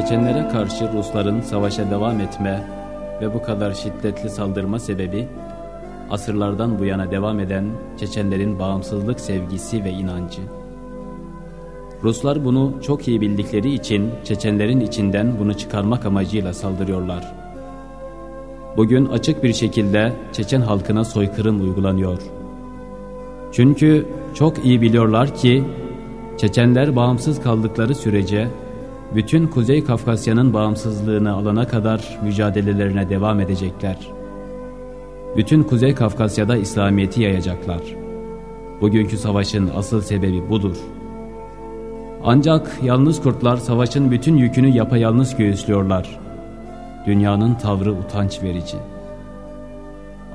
Çeçenlere karşı Rusların savaşa devam etme ve bu kadar şiddetli saldırma sebebi asırlardan bu yana devam eden Çeçenlerin bağımsızlık sevgisi ve inancı. Ruslar bunu çok iyi bildikleri için Çeçenlerin içinden bunu çıkarmak amacıyla saldırıyorlar. Bugün açık bir şekilde Çeçen halkına soykırım uygulanıyor. Çünkü çok iyi biliyorlar ki Çeçenler bağımsız kaldıkları sürece bütün Kuzey Kafkasya'nın bağımsızlığını alana kadar mücadelelerine devam edecekler. Bütün Kuzey Kafkasya'da İslamiyet'i yayacaklar. Bugünkü savaşın asıl sebebi budur. Ancak yalnız kurtlar savaşın bütün yükünü yapayalnız göğüslüyorlar. Dünyanın tavrı utanç verici.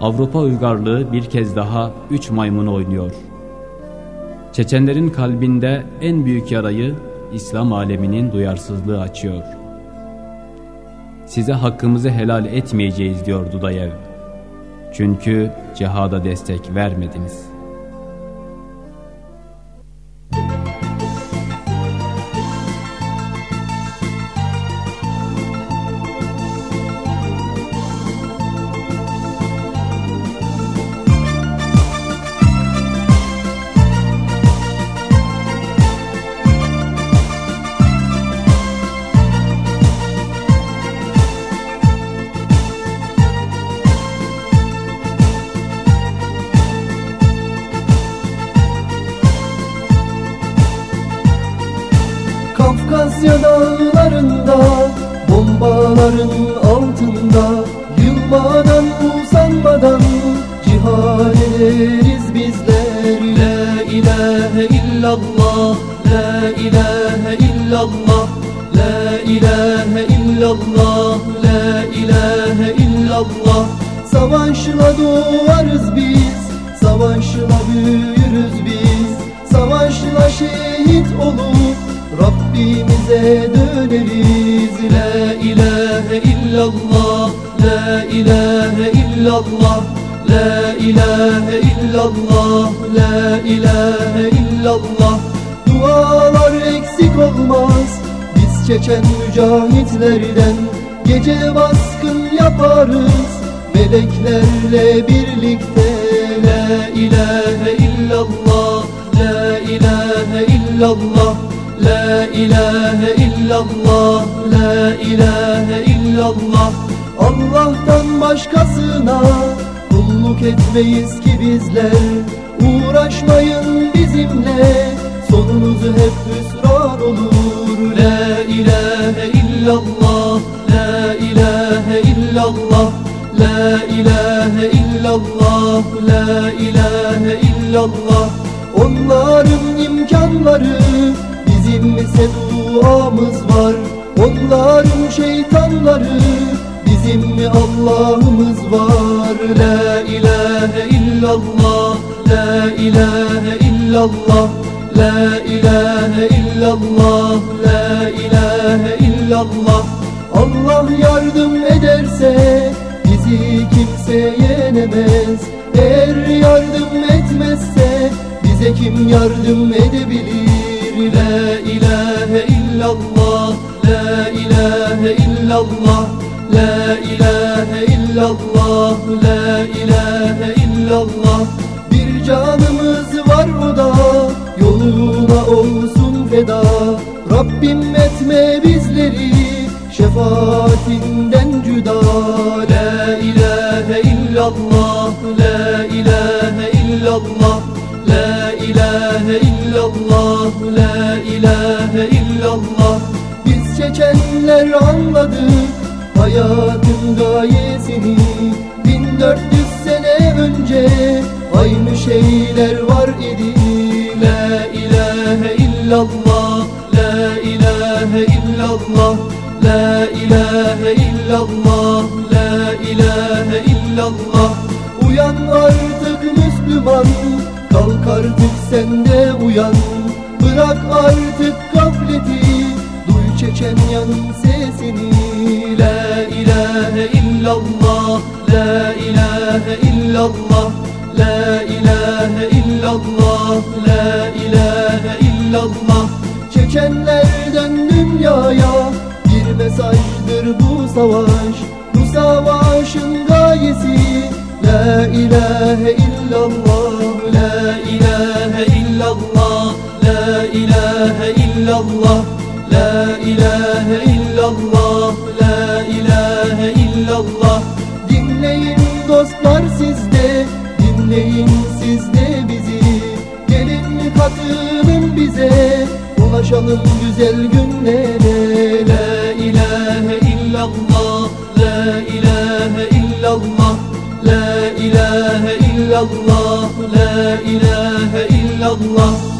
Avrupa uygarlığı bir kez daha üç maymunu oynuyor. Çeçenlerin kalbinde en büyük yarayı İslam aleminin duyarsızlığı açıyor. Size hakkımızı helal etmeyeceğiz diyor Dudayev. Çünkü cihada destek vermediniz.'' Kafkasya dağlarında Bombaların altında Yılmadan usanmadan Cihad ederiz bizler La ilahe illallah La ilahe illallah La ilahe illallah La ilahe illallah. Savaşla doğarız biz Savaşla büyürüz biz. Savaşla şehit olup Rabbimize döneriz. La ilahe illallah. La ilahe illallah. La ilahe illallah. La ilahe illallah. Dualar eksik olmaz. Biz Çeçen mücahitlerden Gece baskın yaparız. Meleklerle birlikte La ilahe illallah. La ilahe illallah La ilahe illallah La ilahe illallah. Allah'tan başkasına Kulluk etmeyiz ki bizler Uğraşmayın bizimle Sonunuzu hep hüsran olur. La ilahe illallah La ilahe illallah. La ilahe illallah La ilahe illallah. Onların imkanları Bizim ise duamız var. Onların şeytanları Bizim mi Allah'ımız var. La ilahe illallah La ilahe illallah La ilahe illallah La ilahe illallah. Allah yardım ederse Bizi kimse yenemez. Eğer yardım etmezse Bize kim yardım edebilir La ilahe illallah La ilahe illallah La ilahe illallah La ilahe illallah. Bir canımız var o da Yoluna olsun feda. Rabbim etme bizleri Şefaatinden cüda. La ilahe illallah La ilahe La ilahe illallah. Biz Çeçenler anladık Hayatın gayesini. 1400 sene önce Aynı şeyler var idi. La ilahe illallah La ilahe illallah La ilahe illallah La ilahe illallah. Uyan artık Müslüman Kalk artık sen de uyan Bırak artık gafleti Duy Çeçenyanın sesini. La ilahe illallah La ilahe illallah La ilahe illallah La ilahe illallah. Çeçenlerden dünyaya Bir mesajdır bu savaş. Bu savaşın gayesi La ilahe illallah La ilahe illallah. La ilahe illallah La ilahe illallah La ilahe illallah. Dinleyin dostlar sizde Dinleyin sizde bizi. Gelin katılın bize Ulaşalım güzel günlere. La ilahe illallah La ilahe illallah La ilahe illallah La ilahe illallah